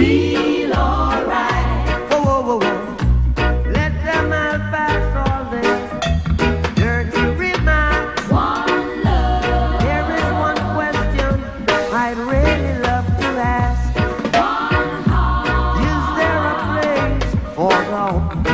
feel alright. Let them pass all dirty remarks. One love. There is one question I'd really love to ask. One heart. Is there a place for?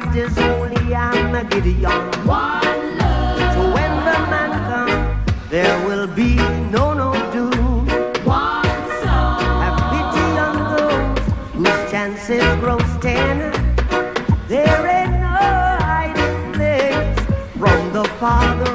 fight is holy and a Gideon. One love. So when the man comes, there will be no no doom. One soul. Have pity on those whose chances grow thinner. There ain't no hiding place from the Father.